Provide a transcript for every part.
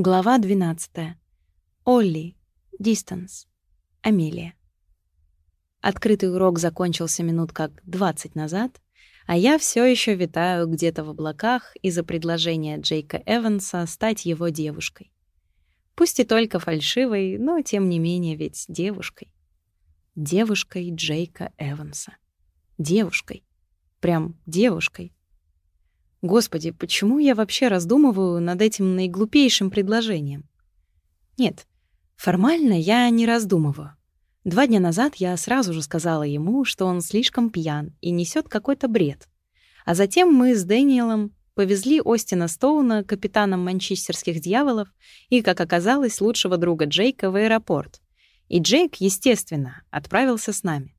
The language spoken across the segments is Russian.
Глава 12. Олли. Дистанс. Амелия. Открытый урок закончился минут как 20 назад, а я все еще витаю где-то в облаках из-за предложения Джейка Эванса стать его девушкой. Пусть и только фальшивой, но тем не менее ведь девушкой. Девушкой Джейка Эванса. Девушкой. Прям девушкой. Господи, почему я вообще раздумываю над этим наиглупейшим предложением? Нет, формально я не раздумываю. Два дня назад я сразу же сказала ему, что он слишком пьян и несет какой-то бред. А затем мы с Дэниелом повезли Остина Стоуна, капитаном манчестерских дьяволов и, как оказалось, лучшего друга Джейка в аэропорт. И Джейк, естественно, отправился с нами.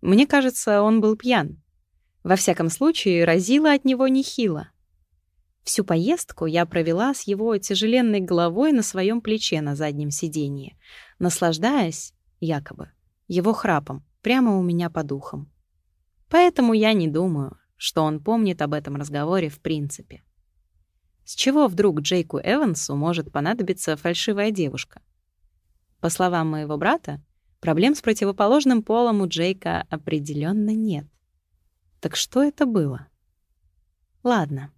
Мне кажется, он был пьян. Во всяком случае, разило от него нехило. Всю поездку я провела с его тяжеленной головой на своем плече на заднем сиденье, наслаждаясь, якобы, его храпом прямо у меня по духам. Поэтому я не думаю, что он помнит об этом разговоре в принципе. С чего вдруг Джейку Эвансу может понадобиться фальшивая девушка? По словам моего брата, проблем с противоположным полом у Джейка определенно нет. Так что это было? Ладно,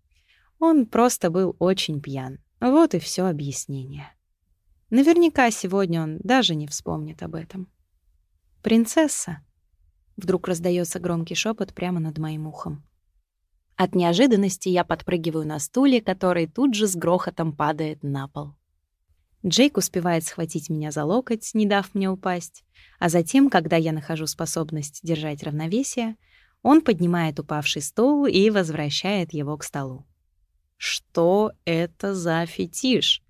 он просто был очень пьян. Вот и все объяснение. Наверняка сегодня он даже не вспомнит об этом. «Принцесса!» Вдруг раздается громкий шепот прямо над моим ухом. От неожиданности я подпрыгиваю на стуле, который тут же с грохотом падает на пол. Джейк успевает схватить меня за локоть, не дав мне упасть, а затем, когда я нахожу способность держать равновесие, он поднимает упавший стул и возвращает его к столу. «Что это за фетиш?»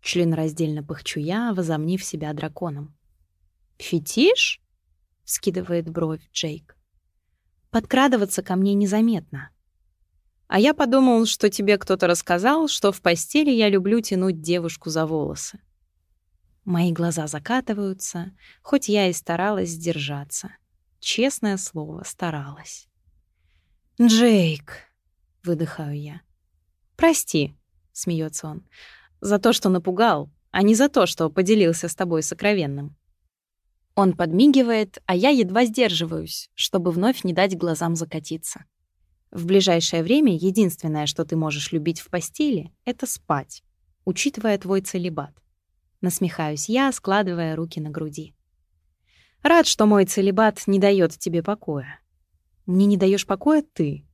Членораздельно пыхчу я, возомнив себя драконом. «Фетиш?» — скидывает бровь Джейк. «Подкрадываться ко мне незаметно. А я подумал, что тебе кто-то рассказал, что в постели я люблю тянуть девушку за волосы». Мои глаза закатываются, хоть я и старалась сдержаться. Честное слово, старалась. «Джейк», — выдыхаю я. «Прости», — смеется он, — «за то, что напугал, а не за то, что поделился с тобой сокровенным». Он подмигивает, а я едва сдерживаюсь, чтобы вновь не дать глазам закатиться. В ближайшее время единственное, что ты можешь любить в постели, — это спать, учитывая твой целебат. Насмехаюсь я, складывая руки на груди. Рад, что мой целебат не дает тебе покоя. Мне не даешь покоя ты.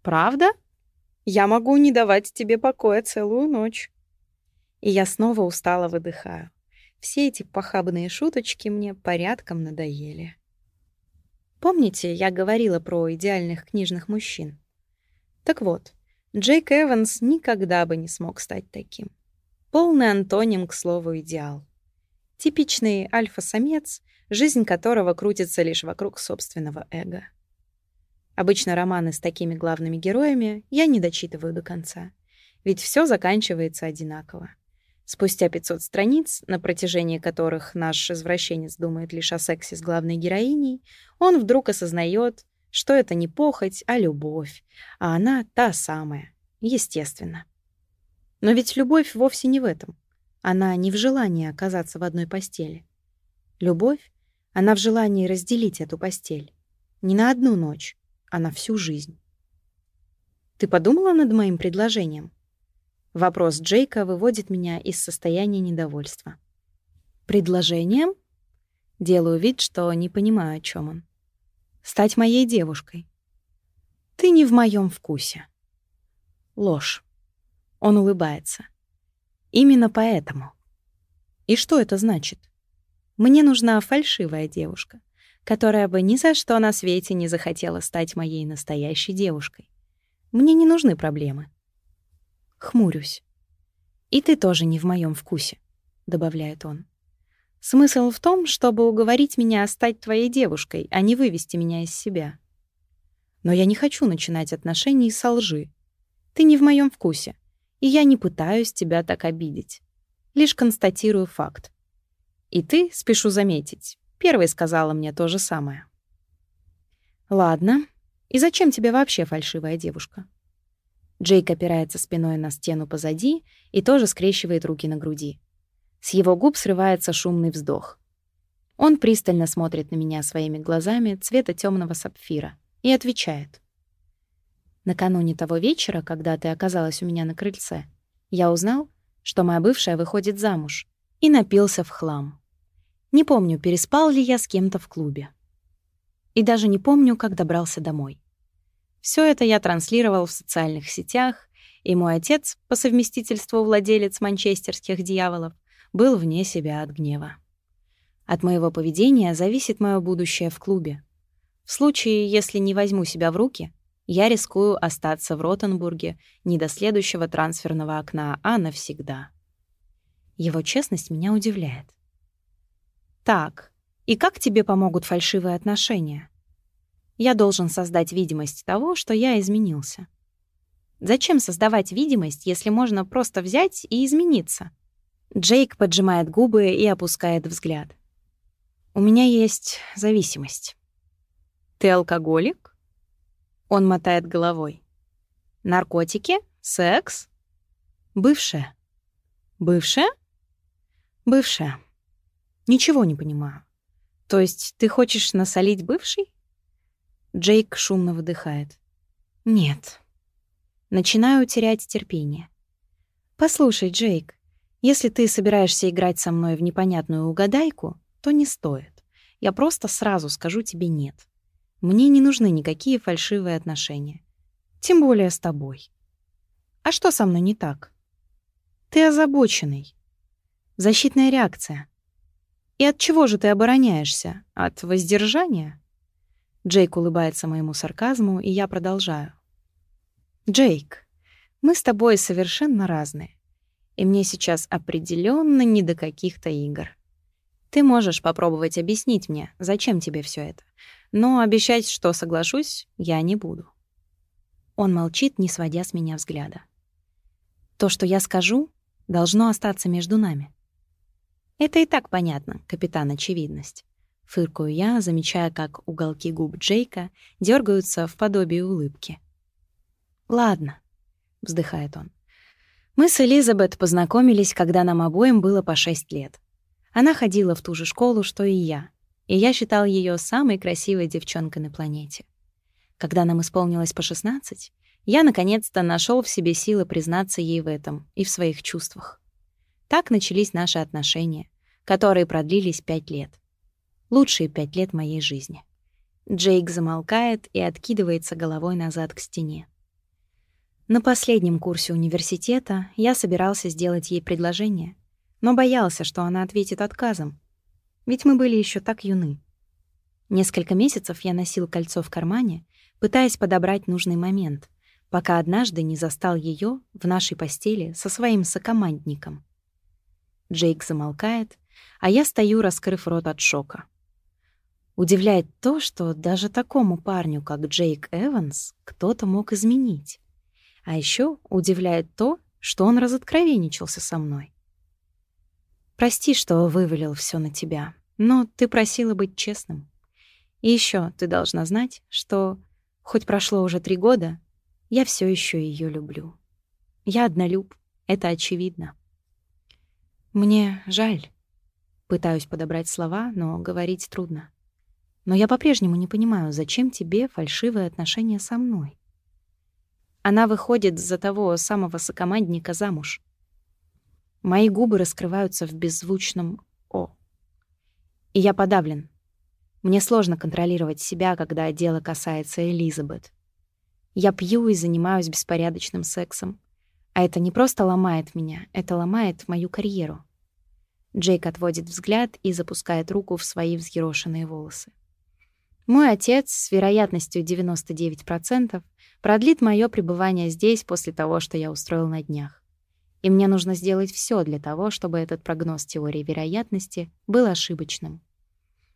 Правда? Я могу не давать тебе покоя целую ночь. И я снова устало выдыхаю. Все эти похабные шуточки мне порядком надоели. Помните, я говорила про идеальных книжных мужчин? Так вот, Джейк Эванс никогда бы не смог стать таким. Полный антоним, к слову, идеал. Типичный альфа-самец, жизнь которого крутится лишь вокруг собственного эго. Обычно романы с такими главными героями я не дочитываю до конца, ведь все заканчивается одинаково. Спустя 500 страниц, на протяжении которых наш извращенец думает лишь о сексе с главной героиней, он вдруг осознает, что это не похоть, а любовь, а она та самая, естественно. Но ведь любовь вовсе не в этом. Она не в желании оказаться в одной постели. Любовь она в желании разделить эту постель. Не на одну ночь, а на всю жизнь. «Ты подумала над моим предложением?» Вопрос Джейка выводит меня из состояния недовольства. «Предложением?» Делаю вид, что не понимаю, о чем он. «Стать моей девушкой». «Ты не в моем вкусе». Ложь. Он улыбается. «Именно поэтому». «И что это значит?» Мне нужна фальшивая девушка, которая бы ни за что на свете не захотела стать моей настоящей девушкой. Мне не нужны проблемы. Хмурюсь. И ты тоже не в моем вкусе, добавляет он. Смысл в том, чтобы уговорить меня стать твоей девушкой, а не вывести меня из себя. Но я не хочу начинать отношения со лжи. Ты не в моем вкусе, и я не пытаюсь тебя так обидеть. Лишь констатирую факт. И ты, спешу заметить, первой сказала мне то же самое. Ладно. И зачем тебе вообще фальшивая девушка? Джейк опирается спиной на стену позади и тоже скрещивает руки на груди. С его губ срывается шумный вздох. Он пристально смотрит на меня своими глазами цвета темного сапфира и отвечает. Накануне того вечера, когда ты оказалась у меня на крыльце, я узнал, что моя бывшая выходит замуж, и напился в хлам. Не помню, переспал ли я с кем-то в клубе. И даже не помню, как добрался домой. Все это я транслировал в социальных сетях, и мой отец, по совместительству владелец манчестерских дьяволов, был вне себя от гнева. От моего поведения зависит мое будущее в клубе. В случае, если не возьму себя в руки, я рискую остаться в Ротенбурге не до следующего трансферного окна, а навсегда. Его честность меня удивляет. Так, и как тебе помогут фальшивые отношения? Я должен создать видимость того, что я изменился. Зачем создавать видимость, если можно просто взять и измениться? Джейк поджимает губы и опускает взгляд. У меня есть зависимость. Ты алкоголик? Он мотает головой. Наркотики? Секс? Бывшая. Бывшая? Бывшая. Ничего не понимаю. То есть ты хочешь насолить бывший? Джейк шумно выдыхает. Нет. Начинаю терять терпение. Послушай, Джейк, если ты собираешься играть со мной в непонятную угадайку, то не стоит. Я просто сразу скажу тебе «нет». Мне не нужны никакие фальшивые отношения. Тем более с тобой. А что со мной не так? Ты озабоченный. Защитная реакция. И от чего же ты обороняешься? От воздержания? Джейк улыбается моему сарказму, и я продолжаю. Джейк, мы с тобой совершенно разные. И мне сейчас определенно не до каких-то игр. Ты можешь попробовать объяснить мне, зачем тебе все это. Но обещать, что соглашусь, я не буду. Он молчит, не сводя с меня взгляда. То, что я скажу, должно остаться между нами. Это и так понятно, капитан Очевидность. Фыркаю я, замечая, как уголки губ Джейка дергаются в подобии улыбки. «Ладно», — вздыхает он. «Мы с Элизабет познакомились, когда нам обоим было по шесть лет. Она ходила в ту же школу, что и я, и я считал ее самой красивой девчонкой на планете. Когда нам исполнилось по 16, я наконец-то нашел в себе силы признаться ей в этом и в своих чувствах. Так начались наши отношения, которые продлились пять лет. Лучшие пять лет моей жизни. Джейк замолкает и откидывается головой назад к стене. На последнем курсе университета я собирался сделать ей предложение, но боялся, что она ответит отказом. Ведь мы были еще так юны. Несколько месяцев я носил кольцо в кармане, пытаясь подобрать нужный момент, пока однажды не застал ее в нашей постели со своим сокомандником. Джейк замолкает, а я стою, раскрыв рот от шока. Удивляет то, что даже такому парню, как Джейк Эванс, кто-то мог изменить. А еще удивляет то, что он разоткровенничался со мной. Прости, что вывалил все на тебя, но ты просила быть честным. И еще ты должна знать, что хоть прошло уже три года, я все еще ее люблю. Я однолюб, это очевидно. Мне жаль. Пытаюсь подобрать слова, но говорить трудно. Но я по-прежнему не понимаю, зачем тебе фальшивые отношения со мной. Она выходит за того самого сокомандника замуж. Мои губы раскрываются в беззвучном «о». И я подавлен. Мне сложно контролировать себя, когда дело касается Элизабет. Я пью и занимаюсь беспорядочным сексом. А это не просто ломает меня, это ломает мою карьеру. Джейк отводит взгляд и запускает руку в свои взъерошенные волосы. Мой отец с вероятностью 99% продлит мое пребывание здесь после того, что я устроил на днях. И мне нужно сделать все для того, чтобы этот прогноз теории вероятности был ошибочным.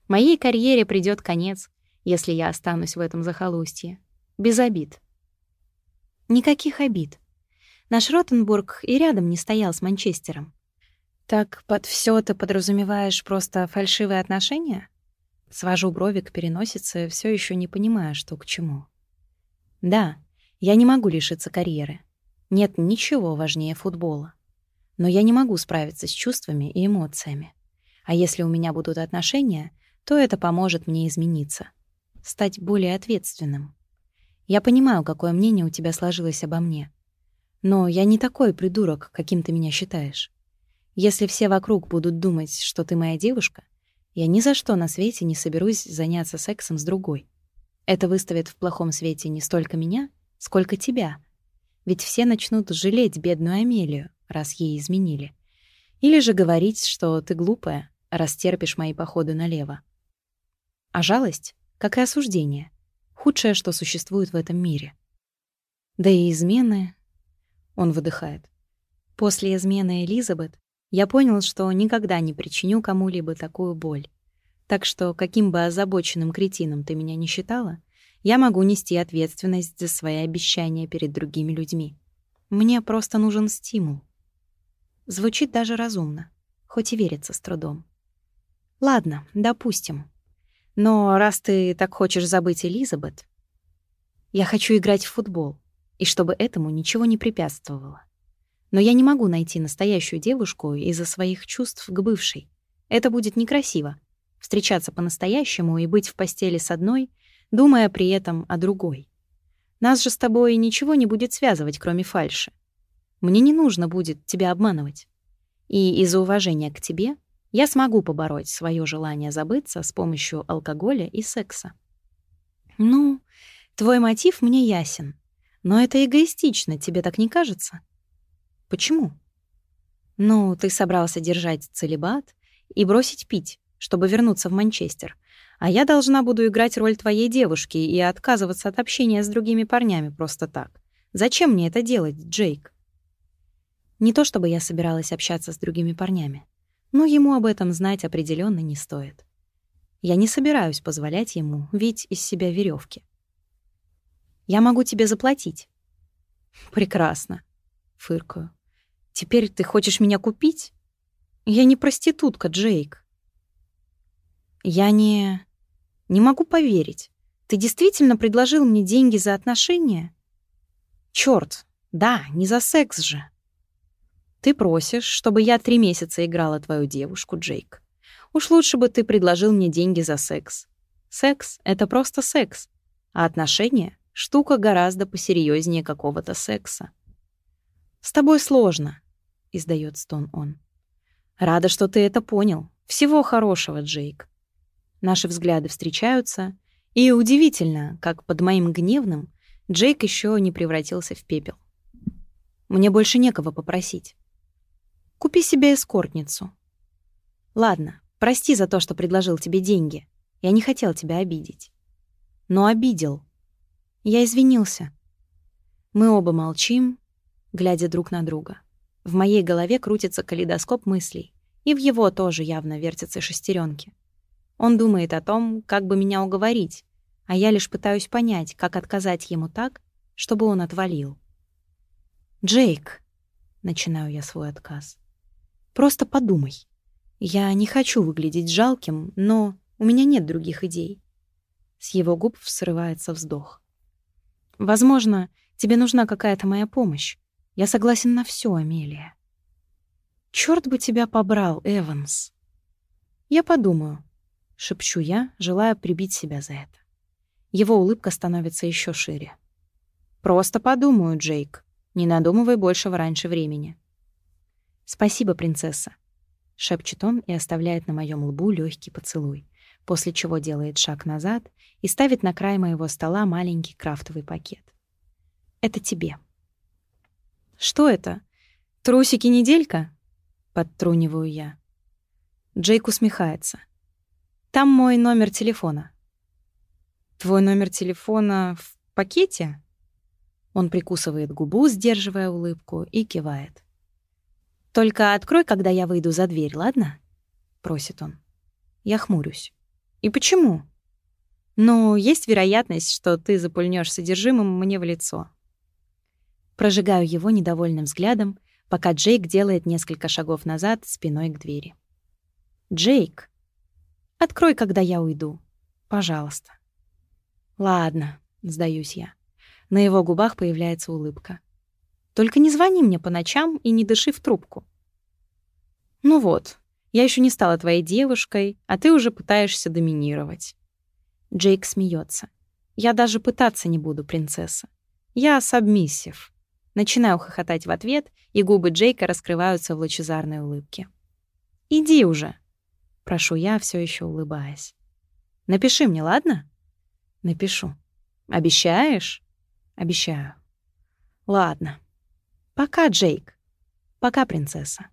Моей карьере придёт конец, если я останусь в этом захолустье. Без обид. Никаких обид. Наш Ротенбург и рядом не стоял с Манчестером. Так под всё ты подразумеваешь просто фальшивые отношения? Свожу брови к переносице, всё ещё не понимая, что к чему. Да, я не могу лишиться карьеры. Нет ничего важнее футбола. Но я не могу справиться с чувствами и эмоциями. А если у меня будут отношения, то это поможет мне измениться, стать более ответственным. Я понимаю, какое мнение у тебя сложилось обо мне. Но я не такой придурок, каким ты меня считаешь. Если все вокруг будут думать, что ты моя девушка, я ни за что на свете не соберусь заняться сексом с другой. Это выставит в плохом свете не столько меня, сколько тебя. Ведь все начнут жалеть бедную Амелию, раз ей изменили. Или же говорить, что ты глупая, раз терпишь мои походы налево. А жалость, как и осуждение, худшее, что существует в этом мире. Да и измены... Он выдыхает. После измены Элизабет я понял, что никогда не причиню кому-либо такую боль. Так что, каким бы озабоченным кретином ты меня не считала, я могу нести ответственность за свои обещания перед другими людьми. Мне просто нужен стимул. Звучит даже разумно, хоть и верится с трудом. Ладно, допустим. Но раз ты так хочешь забыть Элизабет, я хочу играть в футбол, и чтобы этому ничего не препятствовало. Но я не могу найти настоящую девушку из-за своих чувств к бывшей. Это будет некрасиво — встречаться по-настоящему и быть в постели с одной, думая при этом о другой. Нас же с тобой ничего не будет связывать, кроме фальши. Мне не нужно будет тебя обманывать. И из-за уважения к тебе я смогу побороть свое желание забыться с помощью алкоголя и секса. Ну, твой мотив мне ясен. Но это эгоистично, тебе так не кажется? Почему? Ну, ты собрался держать целебат и бросить пить, чтобы вернуться в Манчестер. А я должна буду играть роль твоей девушки и отказываться от общения с другими парнями просто так. Зачем мне это делать, Джейк? Не то чтобы я собиралась общаться с другими парнями но ему об этом знать определенно не стоит. Я не собираюсь позволять ему видеть из себя веревки. Я могу тебе заплатить. Прекрасно, фыркаю. Теперь ты хочешь меня купить? Я не проститутка, Джейк. Я не... Не могу поверить. Ты действительно предложил мне деньги за отношения? Чёрт, да, не за секс же. Ты просишь, чтобы я три месяца играла твою девушку, Джейк. Уж лучше бы ты предложил мне деньги за секс. Секс — это просто секс, а отношения — штука гораздо посерьезнее какого-то секса. «С тобой сложно», — издает стон он. «Рада, что ты это понял. Всего хорошего, Джейк». Наши взгляды встречаются, и удивительно, как под моим гневным Джейк еще не превратился в пепел. Мне больше некого попросить. Купи себе эскортницу. Ладно, прости за то, что предложил тебе деньги. Я не хотел тебя обидеть. Но обидел. Я извинился. Мы оба молчим, глядя друг на друга. В моей голове крутится калейдоскоп мыслей, и в его тоже явно вертятся шестеренки. Он думает о том, как бы меня уговорить, а я лишь пытаюсь понять, как отказать ему так, чтобы он отвалил. «Джейк», — начинаю я свой отказ, Просто подумай. Я не хочу выглядеть жалким, но у меня нет других идей. С его губ срывается вздох. Возможно, тебе нужна какая-то моя помощь. Я согласен на все, Амелия. Черт бы тебя побрал, Эванс. Я подумаю, шепчу я, желая прибить себя за это. Его улыбка становится еще шире. Просто подумаю, Джейк. Не надумывай большего раньше времени. «Спасибо, принцесса», — шепчет он и оставляет на моем лбу легкий поцелуй, после чего делает шаг назад и ставит на край моего стола маленький крафтовый пакет. «Это тебе». «Что это? Трусики-неделька?» — подтруниваю я. Джейк усмехается. «Там мой номер телефона». «Твой номер телефона в пакете?» Он прикусывает губу, сдерживая улыбку, и кивает. «Только открой, когда я выйду за дверь, ладно?» — просит он. Я хмурюсь. «И почему?» «Ну, есть вероятность, что ты запульнешь содержимым мне в лицо». Прожигаю его недовольным взглядом, пока Джейк делает несколько шагов назад спиной к двери. «Джейк, открой, когда я уйду. Пожалуйста». «Ладно», — сдаюсь я. На его губах появляется улыбка. Только не звони мне по ночам и не дыши в трубку. Ну вот, я еще не стала твоей девушкой, а ты уже пытаешься доминировать. Джейк смеется. Я даже пытаться не буду, принцесса. Я сабмиссив. Начинаю хохотать в ответ, и губы Джейка раскрываются в лучезарной улыбке. «Иди уже!» — прошу я, все еще улыбаясь. «Напиши мне, ладно?» «Напишу». «Обещаешь?» «Обещаю». «Ладно. Пока, Джейк. Пока, принцесса».